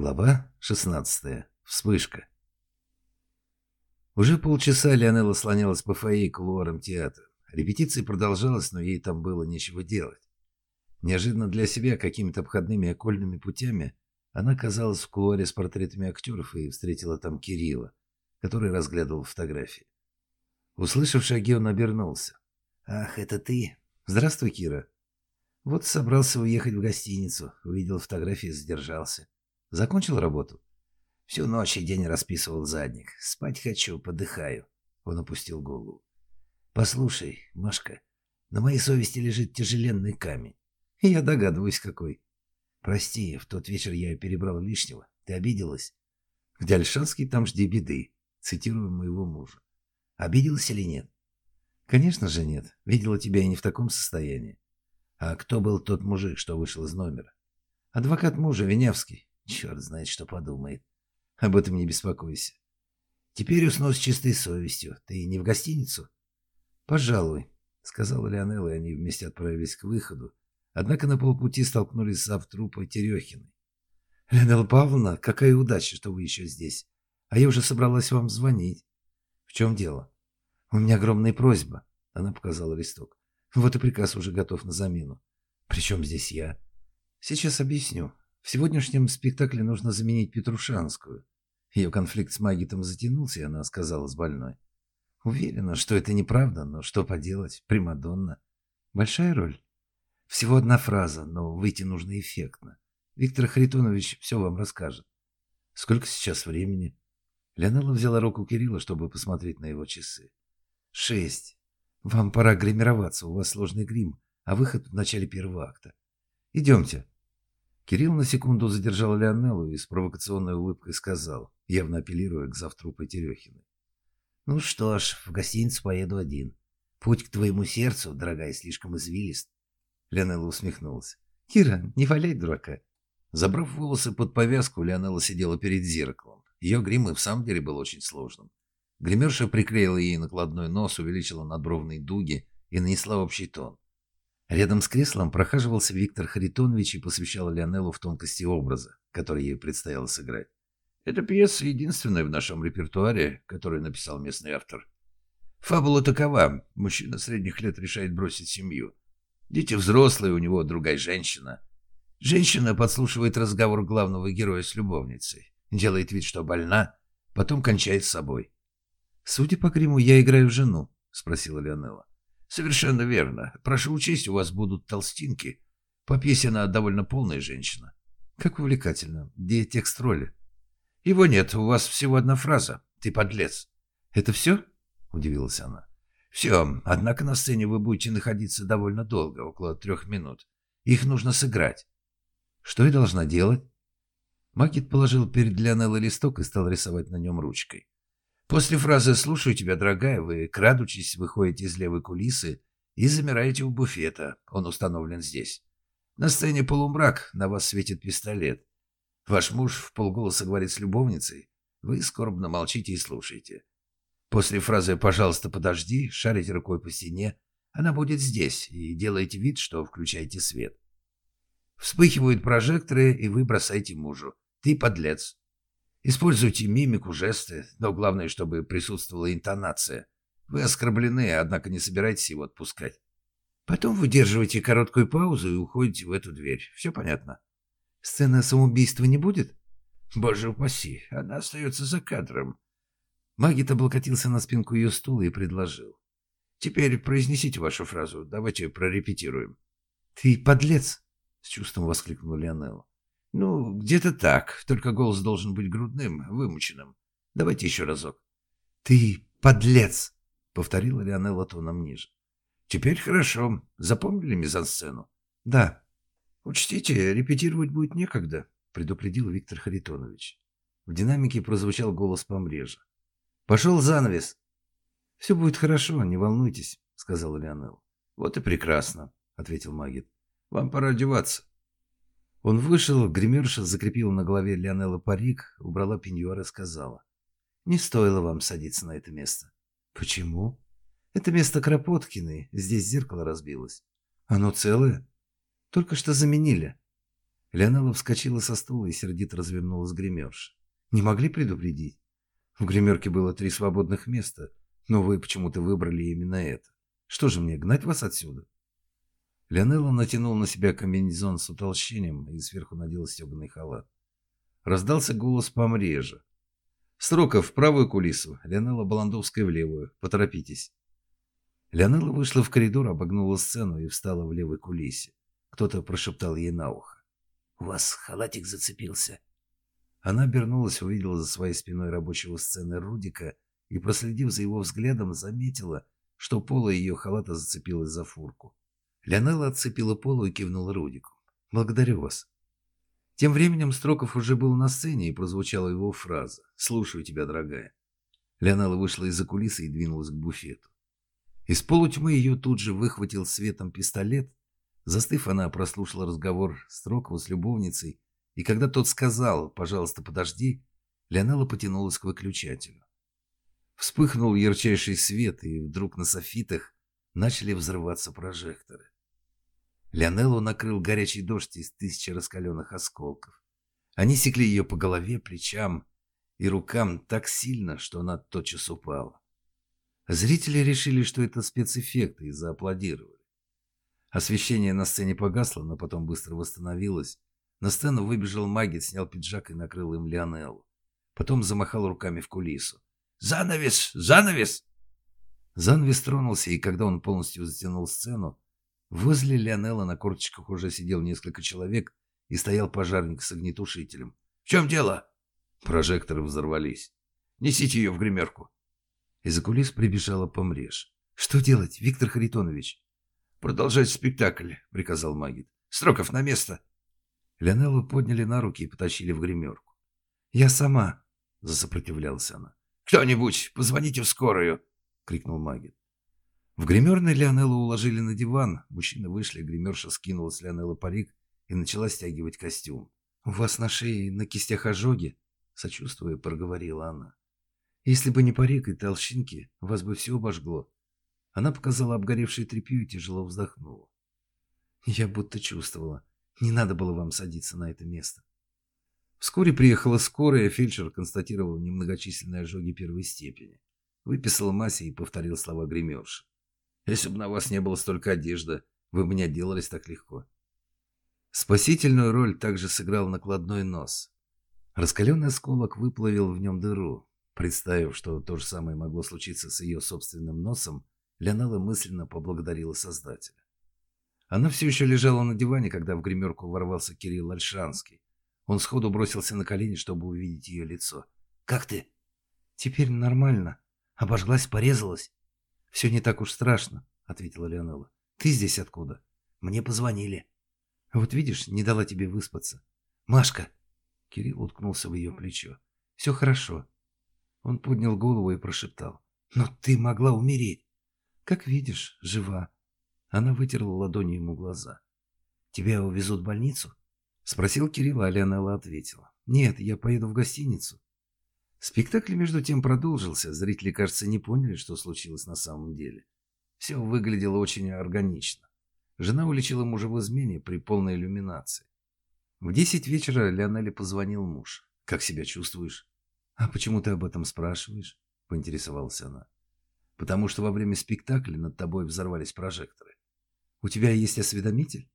Глава 16. Вспышка. Уже полчаса Леонелла слонялась по фойе кулуарам театра. Репетиция продолжалась, но ей там было нечего делать. Неожиданно для себя какими-то обходными окольными путями она оказалась в кулуаре с портретами актеров и встретила там Кирилла, который разглядывал фотографии. Услышав шаги, он обернулся. «Ах, это ты! Здравствуй, Кира!» Вот собрался уехать в гостиницу, увидел фотографии и задержался. Закончил работу? Всю ночь и день расписывал задник. Спать хочу, подыхаю. Он опустил голову. Послушай, Машка, на моей совести лежит тяжеленный камень. Я догадываюсь, какой. Прости, в тот вечер я перебрал лишнего. Ты обиделась? Где Альшанский, там жди беды. Цитирую моего мужа. Обиделась или нет? Конечно же нет. Видела тебя и не в таком состоянии. А кто был тот мужик, что вышел из номера? Адвокат мужа, Венявский. Черт знает, что подумает. Об этом не беспокойся. Теперь усну с чистой совестью. Ты не в гостиницу? Пожалуй, сказала Леонелла, и они вместе отправились к выходу. Однако на полпути столкнулись с Автрупой Терехиной. Леонелла Павловна, какая удача, что вы еще здесь. А я уже собралась вам звонить. В чем дело? У меня огромная просьба. Она показала листок. Вот и приказ уже готов на замену. Причем здесь я? Сейчас объясню. В сегодняшнем спектакле нужно заменить Петрушанскую. Ее конфликт с Магитом затянулся, и она сказала с больной. Уверена, что это неправда, но что поделать, Примадонна. Большая роль? Всего одна фраза, но выйти нужно эффектно. Виктор Харитонович все вам расскажет. Сколько сейчас времени? Леонела взяла руку Кирилла, чтобы посмотреть на его часы. Шесть. Вам пора гримироваться, у вас сложный грим, а выход в начале первого акта. Идемте. Кирилл на секунду задержал Леонеллу и с провокационной улыбкой сказал, явно апеллируя к завтрупой Терехиной. «Ну что ж, в гостиницу поеду один. Путь к твоему сердцу, дорогая, слишком извилист». Леонелла усмехнулась. «Кира, не валяй дурака». Забрав волосы под повязку, Леонелла сидела перед зеркалом. Ее грим и в самом деле был очень сложным. Гримерша приклеила ей накладной нос, увеличила надбровные дуги и нанесла общий тон. Рядом с креслом прохаживался Виктор Харитонович и посвящал Леонеллу в тонкости образа, который ей предстояло сыграть. Эта пьеса единственная в нашем репертуаре, которую написал местный автор. Фабула такова. Мужчина средних лет решает бросить семью. Дети взрослые, у него другая женщина. Женщина подслушивает разговор главного героя с любовницей, делает вид, что больна, потом кончает с собой. «Судя по гриму, я играю жену», — спросила Леонелла. Совершенно верно. Прошу учесть, у вас будут толстинки. По пьесе она довольно полная женщина. Как увлекательно. Где текст роли? Его нет, у вас всего одна фраза. Ты подлец. Это все? Удивилась она. Все, однако на сцене вы будете находиться довольно долго, около трех минут. Их нужно сыграть. Что я должна делать? Макет положил перед Леонеллой листок и стал рисовать на нем ручкой. После фразы «слушаю тебя, дорогая», вы, крадучись, выходите из левой кулисы и замираете у буфета. Он установлен здесь. На сцене полумрак, на вас светит пистолет. Ваш муж в полголоса говорит с любовницей. Вы скорбно молчите и слушаете. После фразы «пожалуйста, подожди» шарите рукой по стене. Она будет здесь, и делаете вид, что включаете свет. Вспыхивают прожекторы, и вы бросаете мужу. Ты подлец. Используйте мимику, жесты, но главное, чтобы присутствовала интонация. Вы оскорблены, однако не собираетесь его отпускать. Потом выдерживаете короткую паузу и уходите в эту дверь. Все понятно? Сцена самоубийства не будет? Боже упаси, она остается за кадром. Магит облокотился на спинку ее стула и предложил. Теперь произнесите вашу фразу, давайте прорепетируем. Ты подлец! С чувством воскликнула Леонелла. Ну, где-то так, только голос должен быть грудным, вымученным. Давайте еще разок. Ты подлец, повторила Леонелла тоном ниже. Теперь хорошо. Запомнили мизансцену? Да. Учтите, репетировать будет некогда, предупредил Виктор Харитонович. В динамике прозвучал голос помрежа. Пошел занавес. Все будет хорошо, не волнуйтесь, сказала Леонелла. Вот и прекрасно, ответил Магит. Вам пора одеваться. Он вышел, гримерша закрепила на голове Леонелла парик, убрала пеньюар и сказала. «Не стоило вам садиться на это место». «Почему?» «Это место Кропоткиной, здесь зеркало разбилось». «Оно целое?» «Только что заменили». Леонела вскочила со стула и сердито развернулась гримерша. «Не могли предупредить? В гримерке было три свободных места, но вы почему-то выбрали именно это. Что же мне, гнать вас отсюда?» Леонела натянул на себя комбинезон с утолщением и сверху надела стеганый халат. Раздался голос помреже. «Строков в правую кулису, Леонела Баландовская в левую. Поторопитесь». Леонела вышла в коридор, обогнула сцену и встала в левой кулисе. Кто-то прошептал ей на ухо. «У вас халатик зацепился». Она обернулась, увидела за своей спиной рабочего сцены Рудика и, проследив за его взглядом, заметила, что поло ее халата зацепилось за фурку. Леонела отцепила полу и кивнула Рудику. «Благодарю вас». Тем временем Строков уже был на сцене, и прозвучала его фраза «Слушаю тебя, дорогая». Леонела вышла из-за кулисы и двинулась к буфету. Из полутьмы ее тут же выхватил светом пистолет. Застыв, она прослушала разговор Строкова с любовницей, и когда тот сказал «пожалуйста, подожди», Леонела потянулась к выключателю. Вспыхнул ярчайший свет, и вдруг на софитах начали взрываться прожекторы. Леонеллу накрыл горячий дождь из тысячи раскаленных осколков. Они секли ее по голове, плечам и рукам так сильно, что она тотчас упала. Зрители решили, что это спецэффекты, и зааплодировали. Освещение на сцене погасло, но потом быстро восстановилось. На сцену выбежал магит, снял пиджак и накрыл им Леонеллу. Потом замахал руками в кулису. «Занавес! Занавес!» Занавес тронулся, и когда он полностью затянул сцену, Возле Леонела на корточках уже сидел несколько человек и стоял пожарник с огнетушителем. «В чем дело?» Прожекторы взорвались. «Несите ее в гримерку». Из-за кулис прибежала помреж. «Что делать, Виктор Харитонович?» «Продолжать спектакль», — приказал Магит. «Строков на место». Леонеллу подняли на руки и потащили в гримерку. «Я сама», — засопротивлялась она. «Кто-нибудь, позвоните в скорую», — крикнул Магит. В гримерной Леонеллу уложили на диван. Мужчины вышли, гримерша скинула с Леонеллы парик и начала стягивать костюм. «У вас на шее на кистях ожоги?» Сочувствуя, проговорила она. «Если бы не парик и толщинки, вас бы все обожгло». Она показала обгоревшее тряпью и тяжело вздохнула. «Я будто чувствовала. Не надо было вам садиться на это место». Вскоре приехала скорая, фельдшер констатировал немногочисленные ожоги первой степени. Выписал массе и повторил слова гримерши. Если бы на вас не было столько одежды, вы бы не отделались так легко. Спасительную роль также сыграл накладной нос. Раскаленный осколок выплавил в нем дыру. Представив, что то же самое могло случиться с ее собственным носом, Леонела мысленно поблагодарила Создателя. Она все еще лежала на диване, когда в гримерку ворвался Кирилл Альшанский. Он сходу бросился на колени, чтобы увидеть ее лицо. «Как ты?» «Теперь нормально. Обожглась, порезалась. «Все не так уж страшно», — ответила Леонела. «Ты здесь откуда?» «Мне позвонили». «Вот видишь, не дала тебе выспаться». «Машка!» Кирилл уткнулся в ее плечо. «Все хорошо». Он поднял голову и прошептал. «Но ты могла умереть». «Как видишь, жива». Она вытерла ладонью ему глаза. «Тебя увезут в больницу?» Спросил Кирилл, а Леонела ответила. «Нет, я поеду в гостиницу». Спектакль, между тем, продолжился. Зрители, кажется, не поняли, что случилось на самом деле. Все выглядело очень органично. Жена уличила мужа в измене при полной иллюминации. В десять вечера Леонеле позвонил муж. «Как себя чувствуешь?» «А почему ты об этом спрашиваешь?» — поинтересовалась она. «Потому что во время спектакля над тобой взорвались прожекторы. У тебя есть осведомитель?»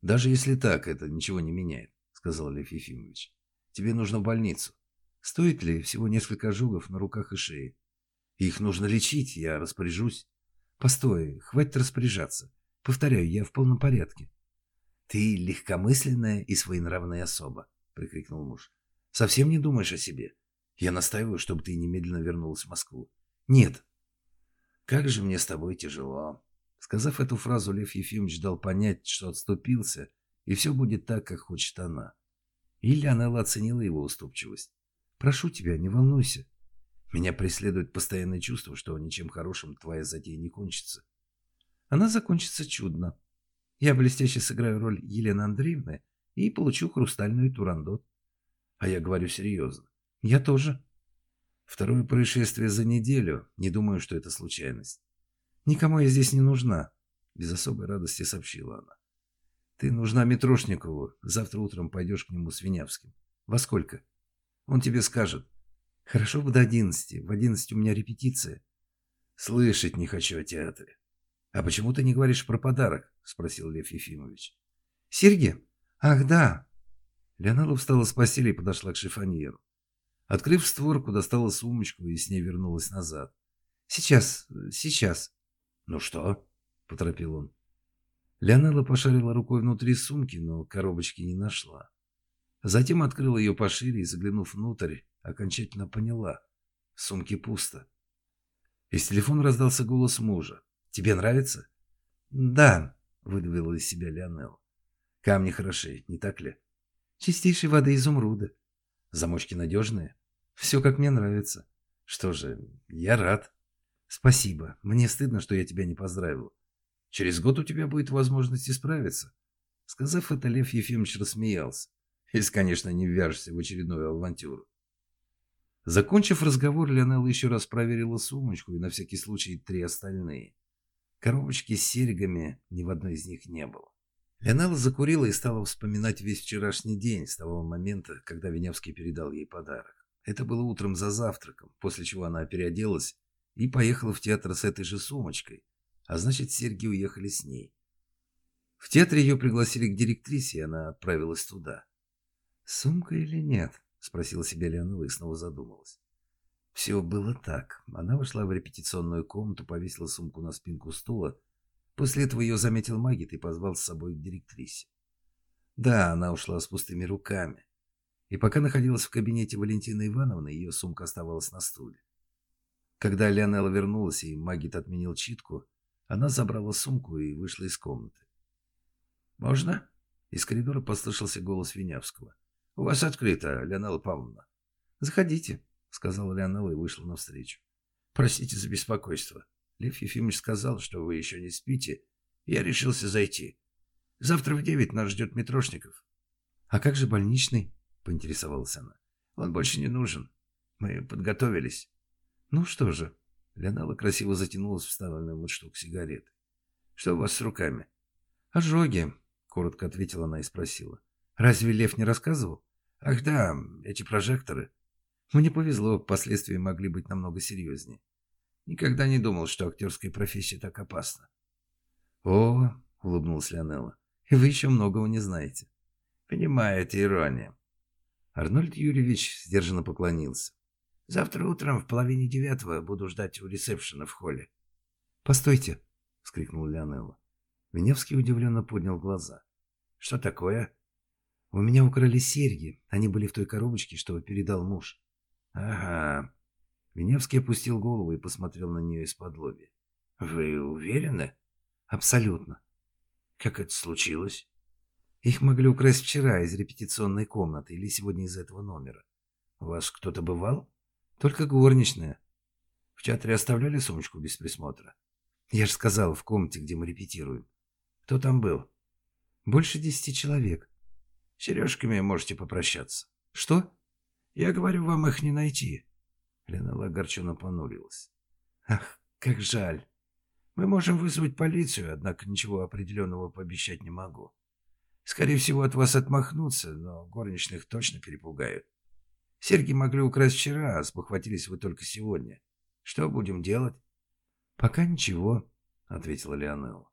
«Даже если так, это ничего не меняет», — сказал Лев Ефимович. «Тебе нужно в больницу. Стоит ли всего несколько ожогов на руках и шее? Их нужно лечить, я распоряжусь. Постой, хватит распоряжаться. Повторяю, я в полном порядке. Ты легкомысленная и своенравная особа, прикрикнул муж. Совсем не думаешь о себе. Я настаиваю, чтобы ты немедленно вернулась в Москву. Нет. Как же мне с тобой тяжело. Сказав эту фразу, Лев Ефимович дал понять, что отступился, и все будет так, как хочет она. Или она оценила его уступчивость. Прошу тебя, не волнуйся. Меня преследует постоянное чувство, что ничем хорошим твоя затея не кончится. Она закончится чудно. Я блестяще сыграю роль Елены Андреевны и получу хрустальную турандот. А я говорю серьезно. Я тоже. Второе происшествие за неделю. Не думаю, что это случайность. Никому я здесь не нужна, без особой радости сообщила она. Ты нужна Митрошникову. Завтра утром пойдешь к нему с Винявским. Во сколько? Он тебе скажет. Хорошо бы до одиннадцати. В одиннадцать у меня репетиция. Слышать не хочу о театре. А почему ты не говоришь про подарок? Спросил Лев Ефимович. Серьги? Ах, да. Леонала встала с постели и подошла к шифоньеру. Открыв створку, достала сумочку и с ней вернулась назад. «Сейчас, сейчас». «Ну что?» – поторопил он. Леонела пошарила рукой внутри сумки, но коробочки не нашла. Затем открыла ее пошире и, заглянув внутрь, окончательно поняла. В сумке пусто. Из телефона раздался голос мужа. «Тебе нравится?» «Да», — выдавила из себя Леонел. «Камни хороши, не так ли?» «Чистейшей воды изумруда». «Замочки надежные?» «Все, как мне нравится». «Что же, я рад». «Спасибо. Мне стыдно, что я тебя не поздравил. Через год у тебя будет возможность исправиться». Сказав это, Лев Ефимович рассмеялся. Если, конечно, не вяжешься в очередную авантюру. Закончив разговор, Леонелла еще раз проверила сумочку и на всякий случай три остальные. Коробочки с серьгами ни в одной из них не было. Леонелла закурила и стала вспоминать весь вчерашний день с того момента, когда Веневский передал ей подарок. Это было утром за завтраком, после чего она переоделась и поехала в театр с этой же сумочкой, а значит, серьги уехали с ней. В театре ее пригласили к директрисе, и она отправилась туда. «Сумка или нет?» — спросила себя Леонела и снова задумалась. Все было так. Она вошла в репетиционную комнату, повесила сумку на спинку стула. После этого ее заметил Магит и позвал с собой к директрисе. Да, она ушла с пустыми руками. И пока находилась в кабинете Валентины Ивановны, ее сумка оставалась на стуле. Когда Леонела вернулась и Магит отменил читку, она забрала сумку и вышла из комнаты. «Можно?» Из коридора послышался голос Винявского. «У вас открыто, Леонела Павловна». «Заходите», — сказала Леонела и вышла навстречу. «Простите за беспокойство. Лев Ефимович сказал, что вы еще не спите. Я решился зайти. Завтра в девять нас ждет Митрошников». «А как же больничный?» — поинтересовалась она. «Он больше не нужен. Мы подготовились». «Ну что же?» Леонела красиво затянулась в вставленную вот штук сигареты. «Что у вас с руками?» «Ожоги», — коротко ответила она и спросила. «Разве Лев не рассказывал?» Ах да, эти прожекторы. Мне повезло, последствия могли быть намного серьезнее. Никогда не думал, что актерская профессия так опасна. О, улыбнулась Леонелла, вы еще многого не знаете. Понимаю, это ирония. Арнольд Юрьевич сдержанно поклонился. Завтра утром в половине девятого буду ждать у ресепшена в холле. «Постойте!» — вскрикнул Леонелла. Веневский удивленно поднял глаза. «Что такое?» У меня украли серьги. Они были в той коробочке, что передал муж. Ага. Веневский опустил голову и посмотрел на нее из-под лоби. Вы уверены? Абсолютно. Как это случилось? Их могли украсть вчера из репетиционной комнаты или сегодня из этого номера. У вас кто-то бывал? Только горничная. В театре оставляли сумочку без присмотра? Я же сказал, в комнате, где мы репетируем. Кто там был? Больше десяти человек. Сережками можете попрощаться. Что? Я говорю, вам их не найти. Ленала огорченно понурилась. Ах, как жаль. Мы можем вызвать полицию, однако ничего определенного пообещать не могу. Скорее всего, от вас отмахнутся, но горничных точно перепугают. Серьги могли украсть вчера, а спохватились вы только сегодня. Что будем делать? Пока ничего, ответила Леонелла.